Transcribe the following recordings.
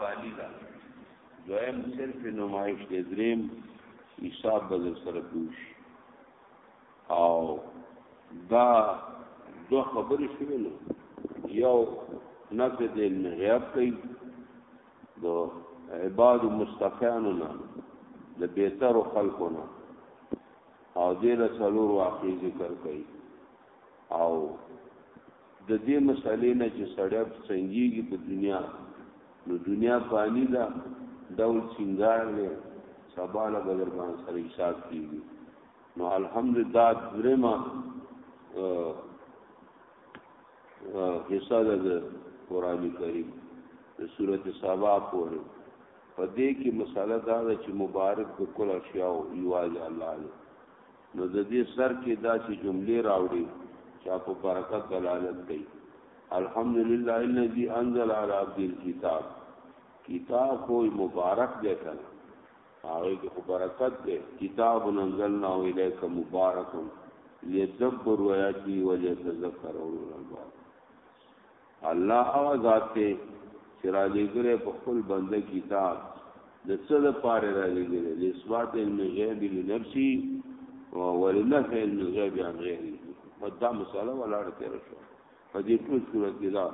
خالی دا دویم صرف نمایش دی دریم حساب بدل سره کوش او دا دو خبرې شوې نو یو نفع د علم غیب کوي د عباد مستفیانو نه د بهتر خلکو نه او دې له څلور واقعي ذکر کوي او ددې مسئلې نه چې سړی په څنګېږي په دنیا نو دنیا فانی ده ډول سنگار دی سبا له بدر باندې سره حساب کیږي نو الحمدلله درما حصہ د قران کریم د سورته سبا پورې په دې کې مساله دا ده چې مبارک په کل اشیاء یواز الله علیه نو د دې سر کې داسې جملې راوړي چې په برکت دلالت کوي الحمدلله الذي انزل على عبد الكتاب کتاب خو مبارک دی کنه هغه کې خو برکت دی کتاب انزلنا الیک مبارک لیدبر ویاتی ولیتذکر اولو الباب الله هغه ذات دی چې را لېږلی په خپل بنده کتاب د څه لپاره را لېږلی لإثبات علم الغیب لنفسه ولنفع علم الغیب عن غیره په دا مسله ولاړه تېره شوه په دې ټول صورت کې دا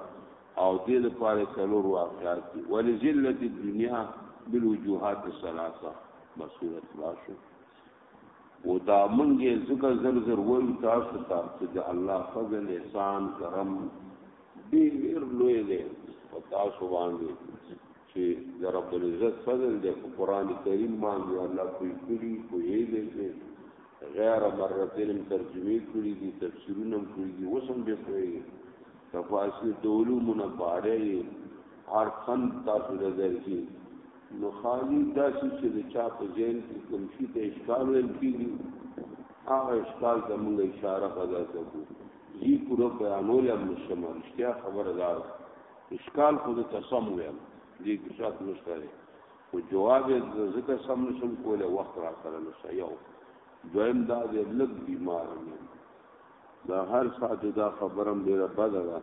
او دې لپاره څلور واقعات دي ولې ذلت الدنیا بالوجوهات الثلاثه مسورت راشو او دا منګه زکه زر زر وایو تاسو ته چې د الله فضل احسان کرم ډیر لوی دی او تاسو باندې چې د رب العزت فضل دی په قران کریم باندې الله کوئی کړی کوئی دی غیر مرتين ترجمه کړی دي تفسیرونه کړی دي وسم به کوي تفاسیر د علومو نه باره هر فن تاسو لږه نو خالي داسې چې د چا په ذهن کې کوم شي ته اشکال ویل کېږي هغه اشکال ته موږ اشاره غدا کوو زی پورا بیانول هم نشم رښتیا خبره ده اشکال خو د تسم ویم دې کې شات نشته لري او جواب یې ځکه سم نشم کوله وخت را سره نشته یو دویم دا دې لږ بیمار نه دا هر ساعت دا خبرم ډیره بده ده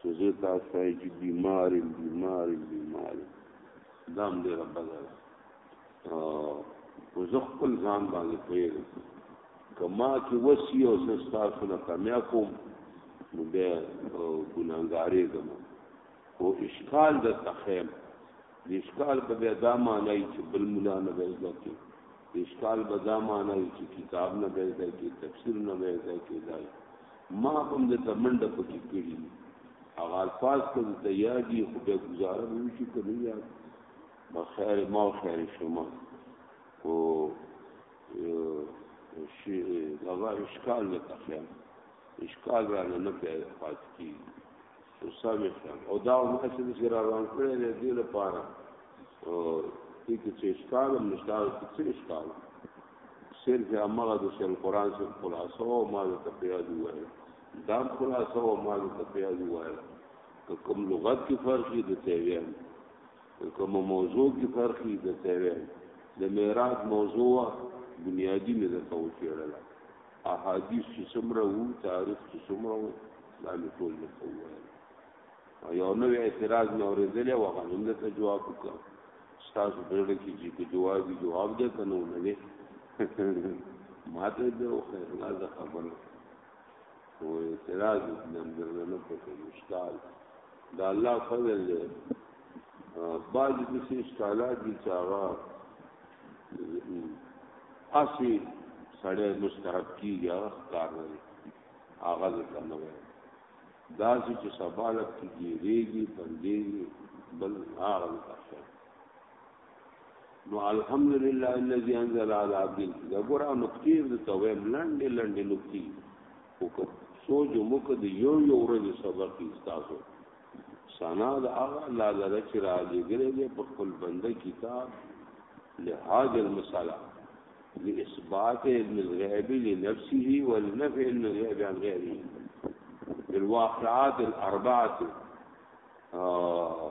چې زه تاسو وایم چې بیمار یم بیمار یم بیمار یم دا هم ډیره بده ده او زه خپل ځان باندې پوهېږم که ما کې وسی او زه ستاسو نه کمیا کوم نو بیا ګناهګارېږم او اشکال د تخیم د اشکال په بیا دا معنی چې بل مولا نه دی ځکه د اشکال په دا معنی چې کتاب نه دی ځکه تفسیر نه دی ځکه دا ما هم د تمنډ په کې کړی هغه الفاظ ته ته یادی خو به گزاره به شي کنه یاد بخیر ما خیر شما او شي دا اشکال نه تخیم اشکال را نه پیدا پات کیږي حساب احسان او دا هم چې د شرا روان کړی دی دی لپاره او دې کې چې اشکال هم نشته او څه اشکال صرف هغه د شل قران څخه خلاصو او ما د تفیاد وایي دا خلاصو او ما د تفیاد وایي که کوم لغت کې فرق دي د تیویان که کوم موضوع کې فرق دي د تیویان د میراث موضوع بنیادی مې د توچېړل احادیث چې څومره وو تاریخ چې څومره وو دا مې ټول نه کوی یو نو اعتراض مې اورېدلې و هغه موږ ته جواب وکړ تاسو ډېر کې چې په جواب دی جواب ده کنه نه دی ماته دې او خیر نه ده خبره و اعتراض دې نه نه پکې مشتاق دا الله فضل دی بعض د څه اشکالات دي چې هغه اسی سړی مستحب کیږي هغه کار نه دی هغه ځکه نه وایي دا چې سبالک کیږي ریږي بندېږي بل هغه ځکه نو الحمدلله الذي انزل على عبده دا ګور او نقطې د تویم لاندې لاندې نقطې وکړ سوچ مو کړ د یو یو ورځ سبق تاسو سنا د هغه الله لره چې را لګره دې په خپل بنده کتاب لحاظ المساله لاثبات ابن الغيب لنفسه ولنفع ابن الغيب عن غيره بالواقعات الاربعه آه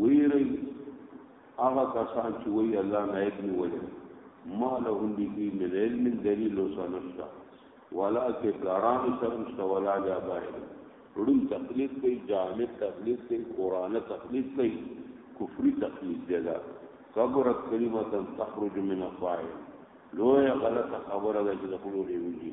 ویرئ هغه کسان چې وی الله نائب نیولې ما لهم به من علم دلیل سنشتا ولا کې ګران سنشتا ولا لا باید ړون تقلید کوي جامع تقلید کوي قران تقلید کوي کفري تقلید دی دا کبرت کلمه تخرج من الصائم لوی غلط خبره ده چې د خلکو دی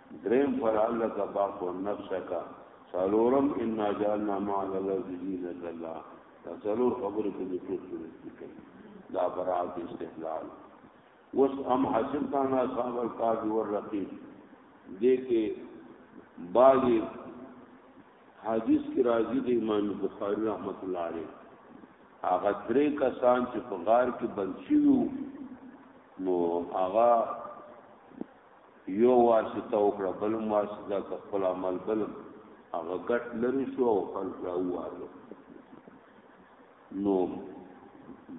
دریم فلعلک باق نفسک څلورم ان جعلنا مع الارض زینت الله دا څلور خبرې په دې ټول کې کوي دا برات استدلال وس ام حاصل کانا اصحاب القاضی والرقیب دې کې باغی حدیث کی راضی دی امام بخاری رحمت الله علیه هغه درې کسان چې په غار کې بند شوی نو هغه يو واسطه وکړه بل هم واسطه که خپل عمل بل هم هغه ګټ لري شو او خلق را ووالو نو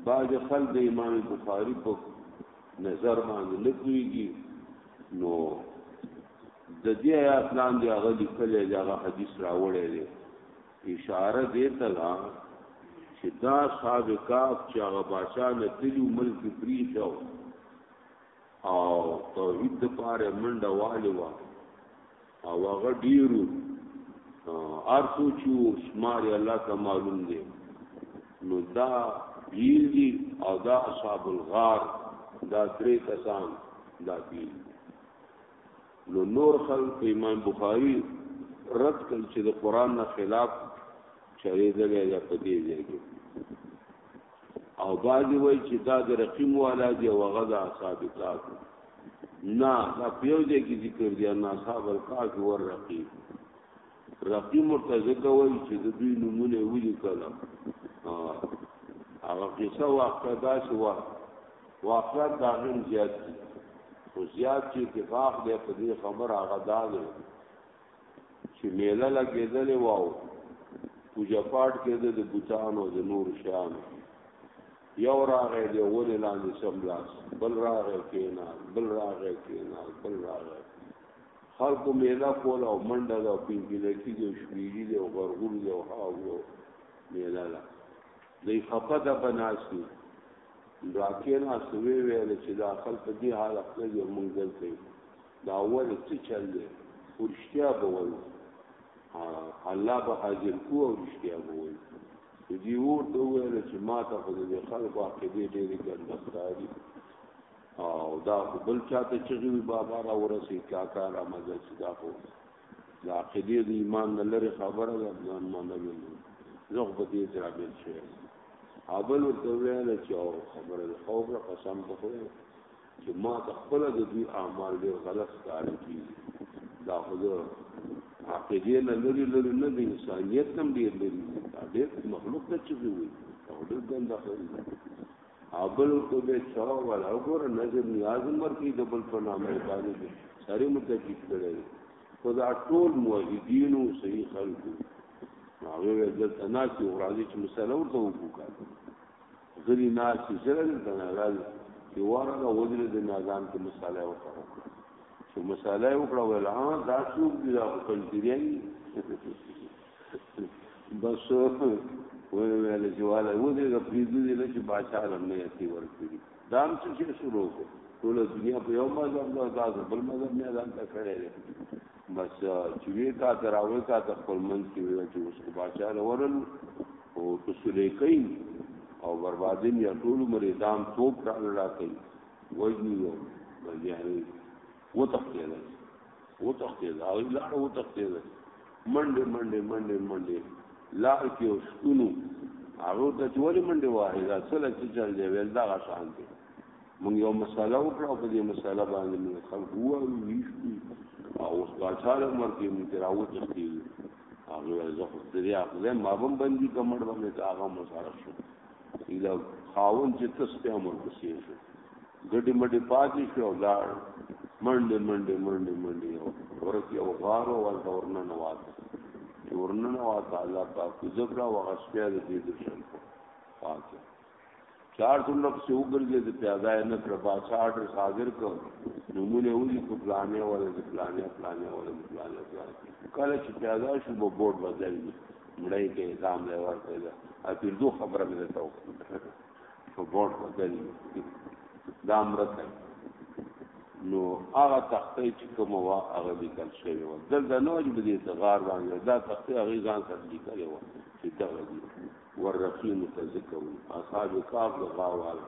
بعض خلق د امام بخاری په نظر باندې لکويږي نو د دې آیات لاندې هغه لیکل دی هغه حدیث راوړی دی اشاره دې ته ده چې دا صاحب کاف چې هغه بادشاہ نه تلو ملک پریښو او توحید د پاره منډه والی وا او هغه ډیرو ارتو چې شمار الله ته معلوم دی نو دا ډیر دي او دا اصحاب الغار دا درې کسان دا دي نو نور خلق امام بخاری رد کړ چې د قران نه خلاف چریدل یا پدې ځای کې او بعضی وای چې دا د رقیم والا دی او هغه د اصحاب کاف نه دا پیو دی کی ذکر دی ان اصحاب الکاف ور رقیم رقیم ورته ځکه وای چې د دوی نمونه ویل کله هغه قصه واقعا دا شو واقعا دا هم زیات دي خو زیات چې اتفاق دی په دې خبر هغه دا دی چې میله لګېدلې وه او پوجا پاټ کېده د بوتانو د نور شیانو یو راغی د ونې لاندې سملاس بل راغی کېنا بل راغی کېنا بل راغی خلکو میله کوله او منډه ده او پینګلکي دی او شمیري دی او غرغول دی او هاو میله ده دی خپه ده په ناس دی راکېنا سوې ویل چې دا خلک دې حالت نه دي مونږ دلته دا ول څه چل دی خو رښتیا به وایو الله به حاضر کو او رښتیا به وایو دی ورته وویل چې ما ته خو د خلکو عقیدې ډېرې ګنده ښکاري او دا خو بل چاته چغي وي بابا را ورسي کاکا را مزه چې دا خو د عقیدې د ایمان نه لري خبره ده ځان ما نه ویني زه خو په دې سره بل شوی او بل ورته ویل چې خبره د خوب را قسم په خوب چې ما ته خپله د دوی اعمال ډېر غلط ښکاره کېږي دا خو د عقیدې نه لري لري نه د انسانیت نه هم ډېر لري دا ډېر مخلوق ته چغې وایي او ډېر ګنده خبرې دي ابل کو به چوا ولا وګور نظر نیاز مر کی دبل په نامه باندې دي ساري متکیب کړي خدا ټول موحدین او صحیح خلق هغه ول دلته ناس او راځي چې مسله ورته وکړي غلي ناست دي څنګه دلته ناراض دي ورغه وزیر د ناظام ته مساله ورته وکړه چې مساله یې وکړه ویل ها دا څوک دي دا پنځیریان بس وی ویل چې والا و دې د فریدو دې نه چې بادشاہ لم نه اتی ورکړي دا هم څه شروع کو ټول دنیا په یو مذهب دا بل مذهب نه ځان ته کړی بس چې وی کا دراوي کا د خپل منځ کې وی چې اوس کو بادشاہ لورل او تسلی کوي او بربادین یا ټول مری دام توپ را لړا کوي وجنی یو بلګیانه و تختیل و تختیل او لار و تختیل منډه منډه منډه منډه لار کې او شتونو هغه ته چې ولې منډه وایي دا څه لکه چې چل دی ویل دا غشان دی مونږ یو مسله وکړه او په دې مسله باندې موږ خلک وایو ویشتي او اوس په اچاره عمر کې موږ راوځ کېږي هغه زه خو دې اخله ما بم باندې کمړ باندې هغه مساره شو اله خاون چې تاسو ته عمر کې شو ګډي مډي پاتې شو لاړ منډه منډه منډه منډه یو ورکی او غار او ورته ورنه نواز ورنه نواز الله پاک ذکر او غشیا دې دې شل پاتې چار ټول په سو ګرځي د پیاده نه کړ باچا آرډر حاضر کړ نمونه ودی په پلانې ولا د پلانې پلانې ولا د پلانې پلانې کله چې پیاده شو په بورډ بدل دي مړی کې اعلان دی ورته دا اته دوه خبره مې ته وکړه په بورډ بدل دي دا مرته نو هغه تخته چې کوم وا هغه لیکل شوی و دلته نو چې بده غار باندې دا تخته هغه ځان سره لیکل و چې دا ودی والرقيم ته ذکر وي اصحاب کعب د غاوال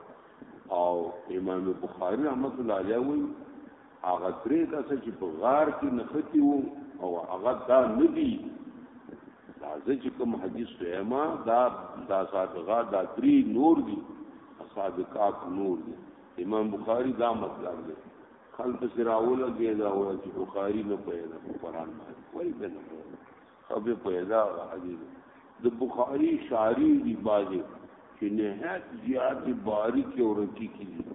او امام بخاری رحمت الله علیه وی هغه درې کسه چې په غار کې نختی وو او هغه دا ندی دا چې کوم حدیث ایما دا دا صادقه دا درې نور دي صادقات نور دي امام بخاری دا مطلب دی خلف سراول کې دا وایي چې بخاری نه پیدا قرآن باندې وایي خبر پیدا حدیث د بخاری شاری دی بازی چې نهایت زیات باریک او رقیق دي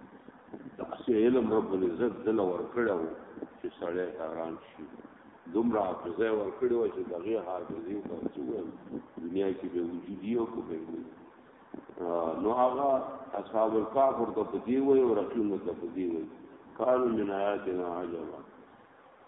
دا سه علم رب العزت دل ور کړو چې سړی حیران شي دومره حافظه ور کړو چې دغه حافظه په څو دنیا کې به وجودي او کو به نو هغه اصحاب الکهف ورته دی وي او رقیب ورته دی وي قالوا من آیاتنا عجبا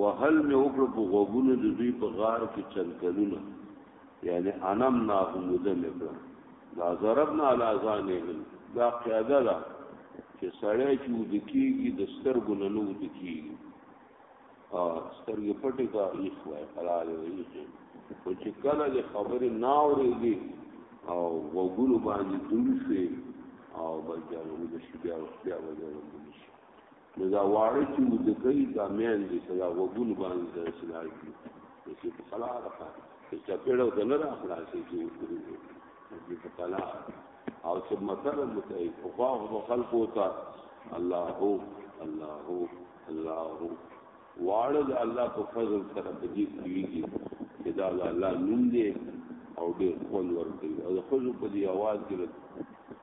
وهل مې وکړو په غوږونو د دوی په غار کې چنکلونه یعنی انم نا هم وده مې کړم دا ضربنا علی ازانهم دا قیاده ده چې سړی چې ود کیږي د سترګو نه نو ود کیږي ا سترګې پټې کا ایخ وای قرار وای او چې کله د خبرې ناورېږي او وګونو باندې دل شي او بلکې هغه د شي بیا بیا وځي نو دا واړه چې ودکې دا مین دي چې دا وګون باندې د اسلام دي چې په خلا راځه چې چپېړو د نه راخلاصې چې وکړي دې په خلا او چې مطلب متای په خواغ د خلقو ته الله هو الله هو الله هو واړه د الله په فضل سره په دې کېږي چې دا الله نوم دی او ډېر خوند ورکوي او د خلکو په دې आवाज کې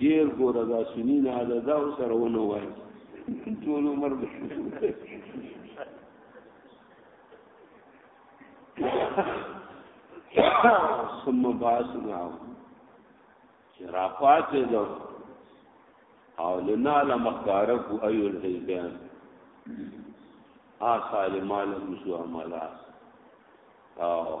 ډیر ګوره دا سنین عدد او سره ونه وای ټول عمر به ثم باسنا چې را پاتې دو او لنا لمخارف ایو الحزبان آسال مال مسو عملا او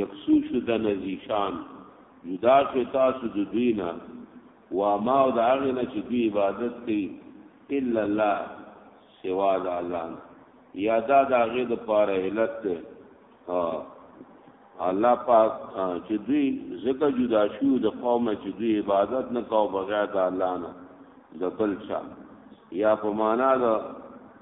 یکسو شو د نزیشان جدا شو تاسو د دوی نه واما او د هغه نه چې دوی عبادت کوي الا الله سوا د الله یا دا د هغه د پاره علت ده الله پاک چې دوی زکه جدا شو د قوم چې دوی عبادت نه کاو بغیر د الله نه د بل چا یا په معنا د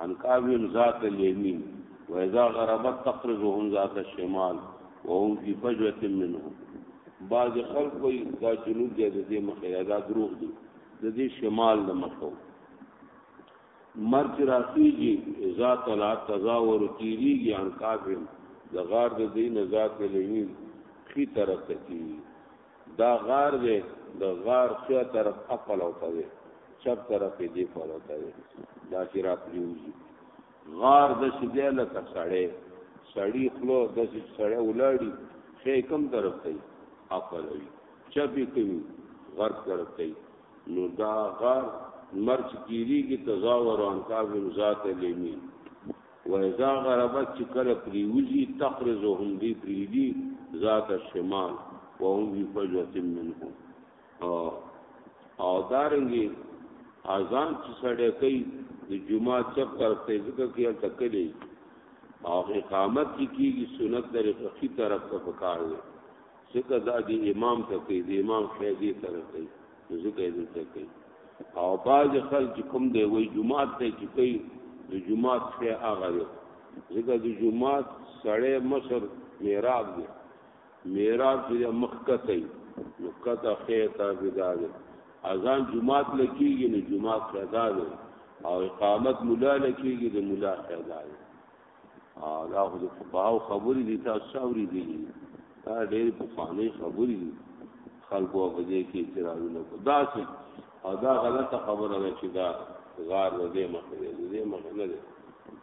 عن کعب ذات اليمين واذا غربت تقرضهم ذات الشمال وهم في فجوه منه بعض خلق وي دا جنوب دې د دې مخه دا دروغ دي د دې شمال د مخه مرچ راسیږي اذا طلع تزاور تیریږي عن کافر د غار د دین ذات لوی خي طرف ته کیږي دا غار دی د غار خیا طرف خپل او ته دی چپ طرف دی پر او ته دی دا چې را پریوزي غار د شدې لکه سړې سړی خلو د سړې ولاړی خې کم طرف ته خپل وي چپی کوي غر طرف ته نو دا غار مرچ کیری کی تزاور ان کاظم ذات الیمین واذا غربت چې کله پریوزی تقرزهم دی پریدی ذات الشمال وهم فی فجوه منهم او دارنګي اذان چې سړی کوي د جمعه چپ طرف ته ځکه کې تکلی او اقامت چې کیږي سنت درې فقہی طرف ته پکار دی ځکه دا د امام ته کې د امام فیضی طرف ته ځکه یې دلته کوي او باز خلک کوم دی وای جمعات ته چې کوي د جمعات څخه هغه دی ځکه د جمعات سړی مشر میراب دی میراب چې مخ کته نو کته خیته بدا دی اذان جمعات لکیږي نو جمعات خیدا دی او اقامت مولا لکیږي د مولا خیدا دی او دا خو د فقهاو خبرې دي تاسو اوري دي دا ډېر په فاني خبرې دي خلکو په دې کې اعتراضونه کو دا څه او دا غلطه خبره ده چې دا غار د دې مخ دی د دې مخ نه دی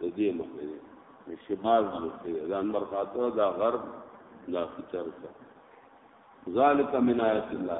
د دې مخ دی شمال مخ دی دا انور خاطر دا غرب دا فطر ذالک من آیات الله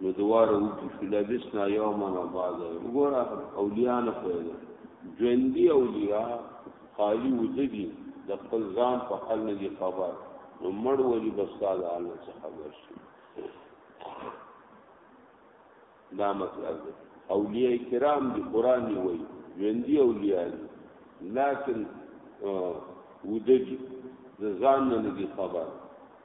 نو دواره وکی شو لبسنا یوما و بعد وګوره اولیاء نه پوهیږي ژوندي اولیاء خالی ودی د خپل ځان په حل نه دي خبر نو مړ ولی بس تعالی الله څخه خبر شي دا مطلب دی اولیاء کرام دی قران دی وای ژوندي اولیاء دي لکن ودی د ځان نه دي خبر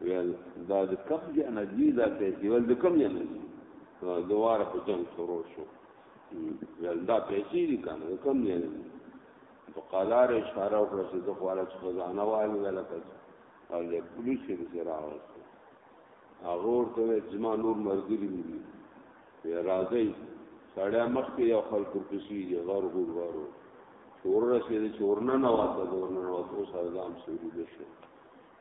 ویل دا د کم ځای نه دي دا پیسې ویل د کم ځای نه دي دواره په جنګ شروع شو ویل دا پیسې دي کنه د کم ځای نه دي په قالار اشاره وکړه چې د خواله چې خزانه والي ویل کړه او د پولیس یې سره راوست هغه ورته زما نور مرګري دي وی راځي سړی مخ کې یو خلک ورپسې دي غر غور غورو شور رسېده چې ورننه واته ورننه واته اوس هغه هم سوري ده شو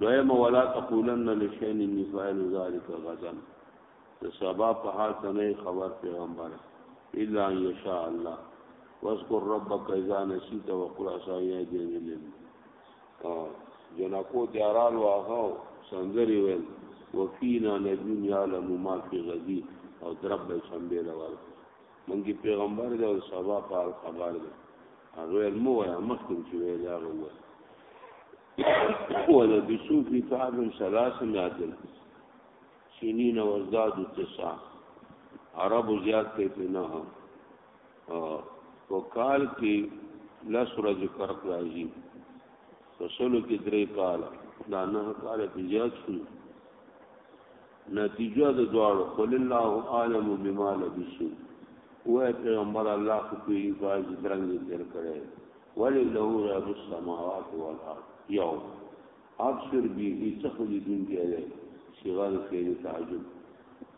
دویم ولا تقولن لشین انی فاعل ذلک غدا د سبا په حال ته نه خبر پیغمبر الا ان یشاء الله واذكر ربك اذا نسيت وقل عسى يهدين لم جنکو دیاران واغو سندری ویل وفینا نجوم یعلم ما فی غدی او درب به شنبه لور منګي پیغمبر دی او سبا پال خبر دی هغه مو یا مخکې چې ویل هغه وایي ولبسو فی کعب ثلاث میاتن سنین وزداد تسع عرب زیاد کئی پی نه او کال کی لس ورځ فرق راځي فصلو کې درې کال دا نه کال کې زیات شو نتیجه د دواړو قل الله اعلم بما لبسو وای پیغمبر الله خو پیږي باز درنګ تیر کړي ولی له رب السماوات والارض یو ابصر به څخه دې دن کې ده صيغه د فعل تعجب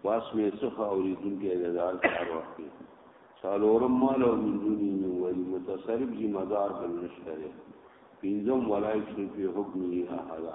واس مې څخه اورې دن کې ده دار کار وخت سالورم مال او من دوني نو ولي متصرف ذمہ دار بل نشته پینځم ولای شي په حکم یې احدا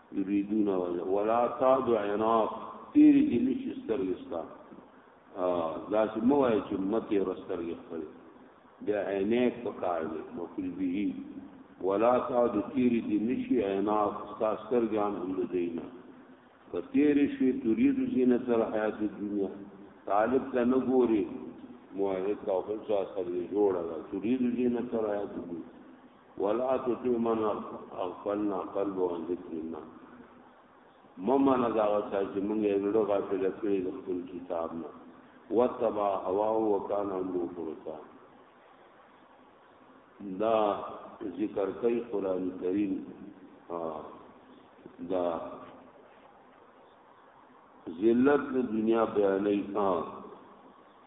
یریدون ولا تعد عناق تیری دی نشی سترګستا دا چې مو وای چې مته ورسترګې خپل بیا عینیک پکار دی مفل به ولا تعد تیر دی نشی عیناق ستاستر جان هم دینا کتیر شی ترید زینت الحیات الدنیا طالب ته نه ګوري موعد او بل څه سره جوړه ترید زینت الحیات الدنیا ولا تطع من اغفلنا قلبه عن ذکرنا ممن دا وچا چې موږ یې زړه غافل کړی د خپل کتاب نه وتبع هوا وکانه امرو فرطا دا ذکر کوي قران کریم دا ذلت د دنیا بیانې ها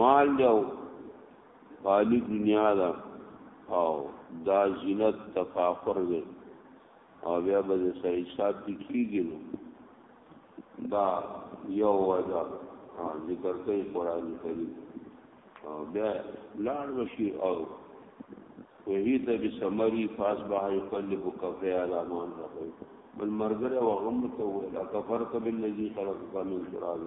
مال یو خالی دنیا دا او دا زینت تفاخر دی او بیا به سره حساب دی کیږي نو دا یو وجه ذکر کوي قران کریم او بیا لاړ وشي او وهی ته به سمری فاس به قلب کفه علامان راغی بل مرګره وغم ته ولا کفرت بالذي خلقك من تراب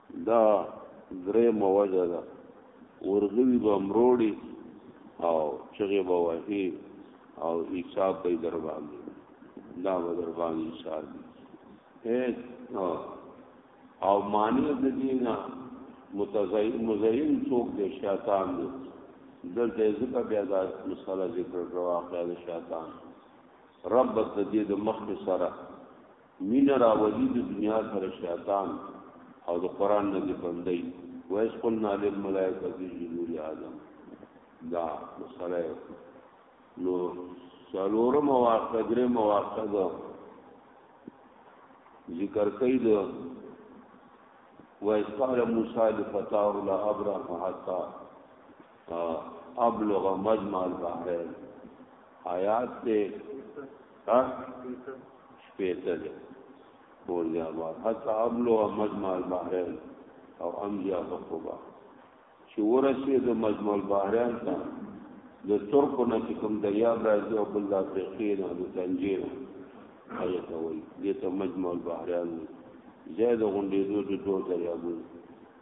دا درېیمه وجه ده، ورغوي به مروړي او چغې به وهي او حساب به یې در باندې دا به در باندې حساب او معنی د دې نه متزین څوک دی شیطان دی دلته ځکه بیا دا مسله ذکر کړو واقعا د شیطان رب د دې د مخ سره مینه راولي د دنیا سره شیطان او د قران نه دې بندي وایس قلنا للملائکه اسجدوا لآدم دا مسله نو سالور مواقع درې مواقع دا ذکر کوي دا وایس قال موسی لفتاه لا ابرح حتا ابلغ مجمع البحرین آیات ته ها شپېته ده بول دی آباد حتی ابلغ مجمع البحرین او امضیا بخوبا چې ورسې د مجمع البحرین ته د ترکو نه چې کوم دریاب راځي او بل افریقې نه د تنجیر هغه ته وایي دې ته مجمع البحرین زید غونډې دوه دوه دریابونه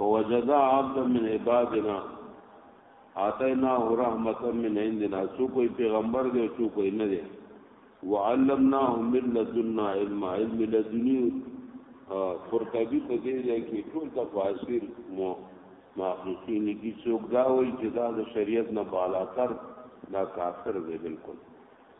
هو جزاء عبد من عبادنا آتینا رحمت من عندنا سو کوئی پیغمبر دی سو کوئی نه دی وعلمناه من لدنا علم علم لدنی قرطبی په دې ځای کې ټول تفاسیر مو ماخصین کی څوک دا وایي چې دا د شریعت نه بالا تر دا کافر دی بالکل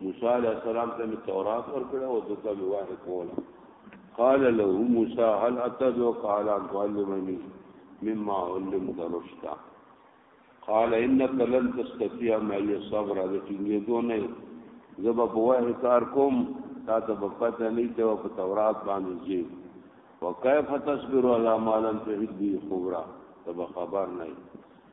موسی علیہ السلام ته تورات ورکړه او دته به واه کوله قال له موسی هل اتبعك على ان تعلمني مما علمت رشدا قال انك لن تستطيع معي صبر د ټینګې دونه زبا په واه کار کوم تا ته په پته نه ته په تورات باندې ځي وکيف تصبر على ما لم تهد به خبره تب خبر نه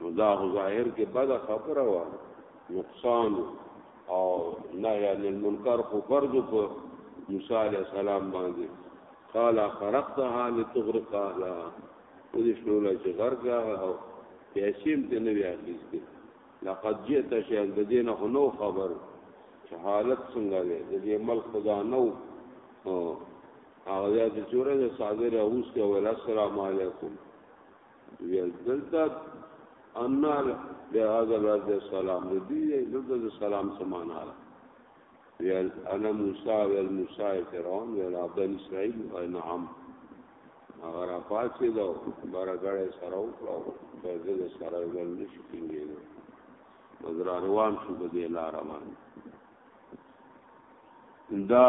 نو دا ظاهر کې بد خبره و نقصان او نه یعنی منکر خو فرض په موسی علی السلام باندې قال خرقتها لتغرق اهلها او دې شنو لا چې غرق او پیسې هم ته نه وی اخیستې لقد جئت شيئا د دې نه نو خبر چې حالت څنګه دی د دې مل خدا نو هغه د چوره د صادره اوس کې ول السلام علیکم ویل دلته ان لهذا الرد السلام دې دلته د سلام سمانا ده ویل انا موسی ویل موسی فرعون ویل عبد اسرائیل او نعم هغه را پاتې دا برګړې سره وکړو په دې سره ول نشي کېږي مزرا روان شو په دې لار باندې دا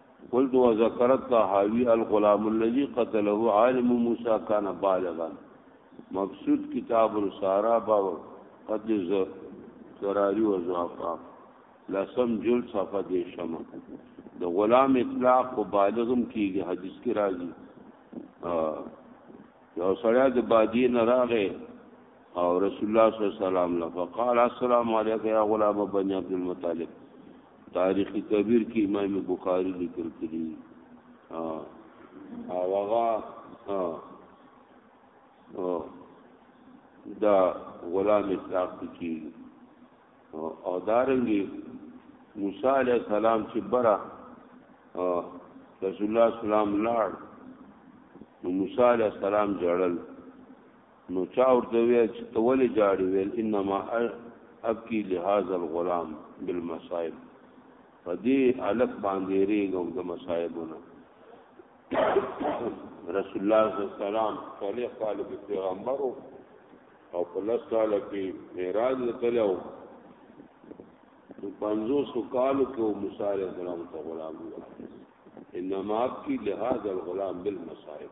قلت وذكر الطحاوي الغلام الذي قتله عالم موسى كان بالغا مبسوط كتاب السارا باب قد زراري وزعفا لسم جل صفه دي شمع د غلام اطلاق او بالغم کیږي حدیث کې راځي یو سړی د بادی نه راغې او رسول الله صلی الله علیه وسلم لفقال السلام علیک یا غلام بنی عبد المطلب تاریخ کبیر کې امام بخاری ذکر کړی ها او هغه دا غلام اسحاق کی او دارنګي موسی علی السلام چې برا رسول الله سلام لاړ نو موسی علی السلام جړل نو چا ورته ویل چې ته ولې جاړې ویل انما ابکی لهذا الغلام بالمصائب په دې الک باندې ریګم د مصائبونه رسول الله صلی الله علیه وسلم صالح قال به پیغمبر او په لس کال کې معراج وکړو نو پنځو سو کال کې موسی علیہ السلام ته غلام و انما کی لهذا الغلام بالمصائب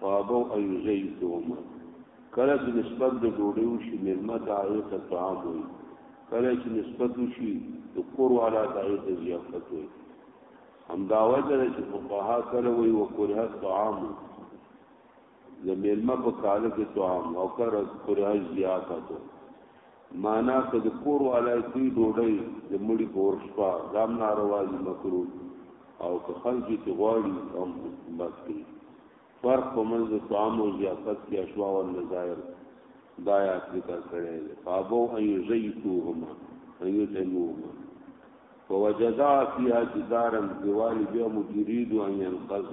فابو ان یزیدهما کله چې نسبت د ډوډۍ وشي مېلمه ته هغه ته طعام وي کله چې نسبت وشي د کور والا ته هغه ته ضیافت وي همدا وجه ده چې فقها کله وي وکره طعام د مېلمه په کال کې طعام او کر کره ضیافت وي مانا که د کور والا دوی ډوډۍ د مړي په اور شپه دام ناروا دي مکرو او که خلک یې چې غواړي هم بس کوي فرق په منځ د طعام او ضیافت کې اشوا او نظایر دا یا ذکر کړی دی فابو ان یزیتوهما ان یتموهما فوجدا فیها جدارا دیوال بیا مجرید ان ينقذ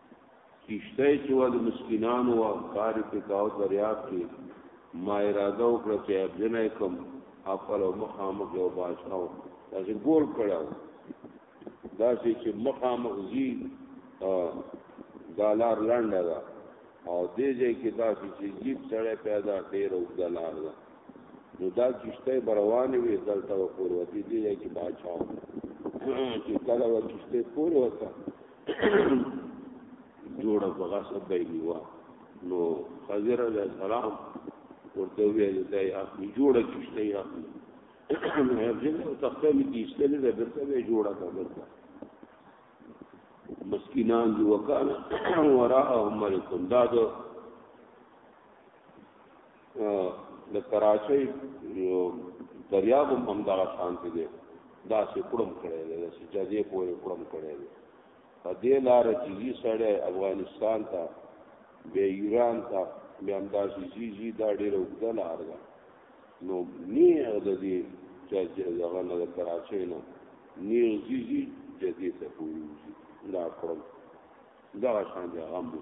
کیشته چې ول مسکینانو او کار په کاو دریاب کې ما اراده وکړه چې ابزنه کوم خپل او مخامخ یو بادشاہ دا چې ګول کړو دا چې مخامخ زی دالار لنډه ده او دې ځای کې دا چې جیب سره پیدا ډیر او دلار ده نو دا کیشته بروانه وي دلته پور وتی دې ځای کې بادشاہ چې کله و کیشته پور وته جوړه په غصب به نیوا نو خضر علیہ السلام ورته ویل دا یا جوړه کیشته یا نو هرځل او تخته می کیشته نه درته به جوړه کړه مسکینان دی وکاله وراءهم ملکون دا دو د کراچۍ دریاب هم دا شانتي دی دا سې کړم کړی دی چې جزې پورې کړم کړی دی په دې لار چې یې سره افغانستان ته به ایران ته به انداز یې یې دا ډېر وګړه لار ده نو نه د دې چې هغه نه کراچۍ نه نه یې جزې ته پورې دا کړم دا شان دی غمو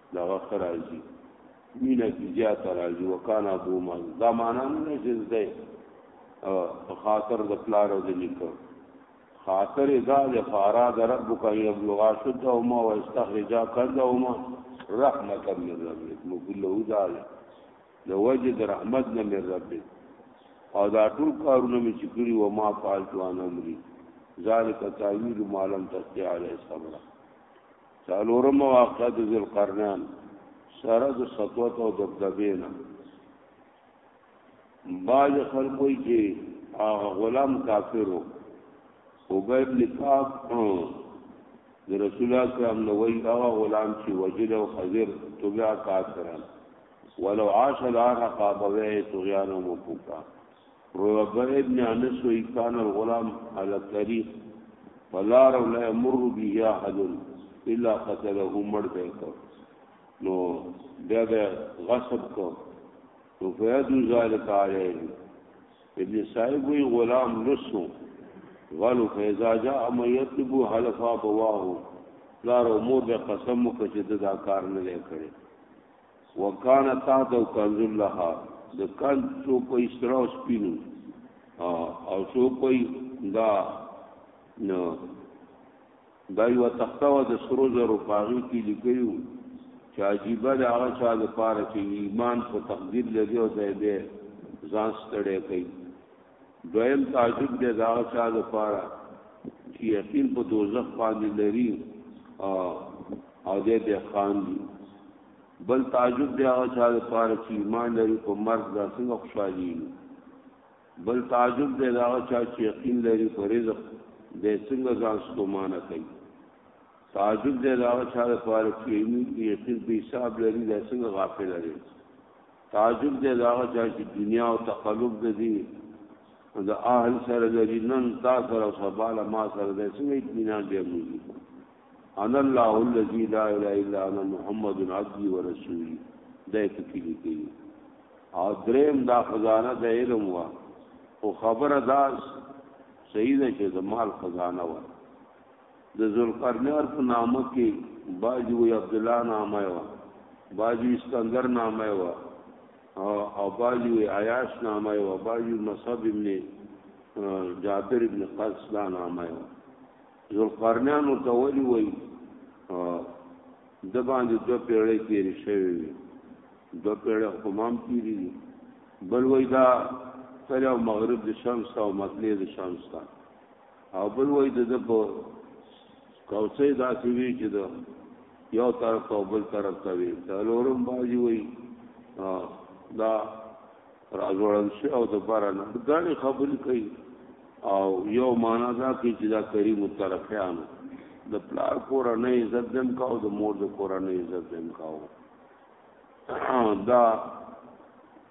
دغه ښه راځي مینه کې زیاته راځي وکانا بوما دا معنا نه جز دی په خاطر د پلار او د نیکه خاطر دا د فارا د رب کا یبلغ شد او ما واستخرج کند او ما رحمت من ربک مقبله دا د وجد رحمت نه من ربک او دا ټول کارونه می چې کړی و ما پالتوان امري ذالک تعویل ما لم تستطيع علی صبر څلورم واقعه د ذوالقرنین سره د سطوت او دبدبې نه باج خلکو چې هغه غلام کافرو ابی ابن کعب د رسول الله صلی الله علیه وسلم هغه غلام چې وجد او خضر تبع کافرن ولو عاش الارحق ابوه طغیان او مفوقا رواه ابن انس وی کان الغلام على الطريق فلا رو لا يمر به احد الا قتله مړ به کو نو بیا به غصب کو نو فیدو ذالک علیه ابن صاحب وی غلام نسو غلو فیضا جا اما یطلبو حلفا بواهو لارو مور به قسم وکړي چې دا کار نه لري کړی وکانه تحت او کنز لها د کان څو په استرا او سپینو او څو په دا نو دا یو تخته و د سرو زرو پاغي کې لیکلو چې عجیب ده هغه چا د پاره چې ایمان په تقدیر لګي او ځای به ځان ستړی کوي دویم تعجب دی د هغه چا لپاره چې یقین په دوزخ باندې لري او دې به خاندي بل تعجب دی هغه چا لپاره چې ایمان لري په مرګ دا څنګه خوشحالي بل تعجب دی هغه چا چې یقین لري په رزق دې څنګه ځان ستومانه کوي تعجب دی هغه چا لپاره چې یقین په حساب لري دا څنګه غافل لري تعجب دې دا چا چې دنیا او تقلب دې دي دا اهل سره لري نن تا سره سبا له ما سره دې څنګه اطمینان دې موږ انا الله الذي لا اله الا انا محمد عبدي ورسولي دې پکې لیکي او دریم دا خزانه د علم وا او خبره دا صحیح ده چې زمال خزانه وا د ذوالقرنيار په نامه کي بعضي وي عبدالله نامه وه بعضي وي اسکندر نامه وه او بعضي وي عياش نامه وه بعضي وي مصعب ابن جابر ابن قیس دا نامه و ذوالقرنین ورته ولی وای د باندې دو پیړې تیرې شوې وي دو پیړې حکمام تیرې دي بل وای دا سره مغرب د شمس او مطلع د شمس ته او بل وای د په کوڅه داسې وی چې دا یو طرف ته بل طرف ته وی څلورم باجی وای دا راځوړل شي او د بار نه غاړي خبرې کوي او یو معنا دا کوي چې دا کریم الطرفیان د پلار کور نه عزت دم کاو د مور د کور نه عزت دم کاو دا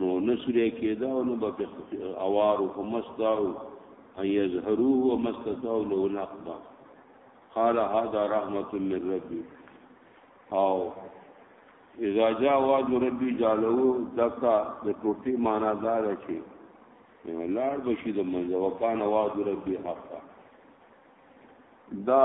نو نسره کېدا او نو به اوارو په مستاو ان يظهروا ومستاو له نقبا قال هذا رحمت من ربي او اذا جاء وعد ربي جعله دکا د ټوټي معنا دار شي لار بشي د منځ وکان وعد ربي حقا دا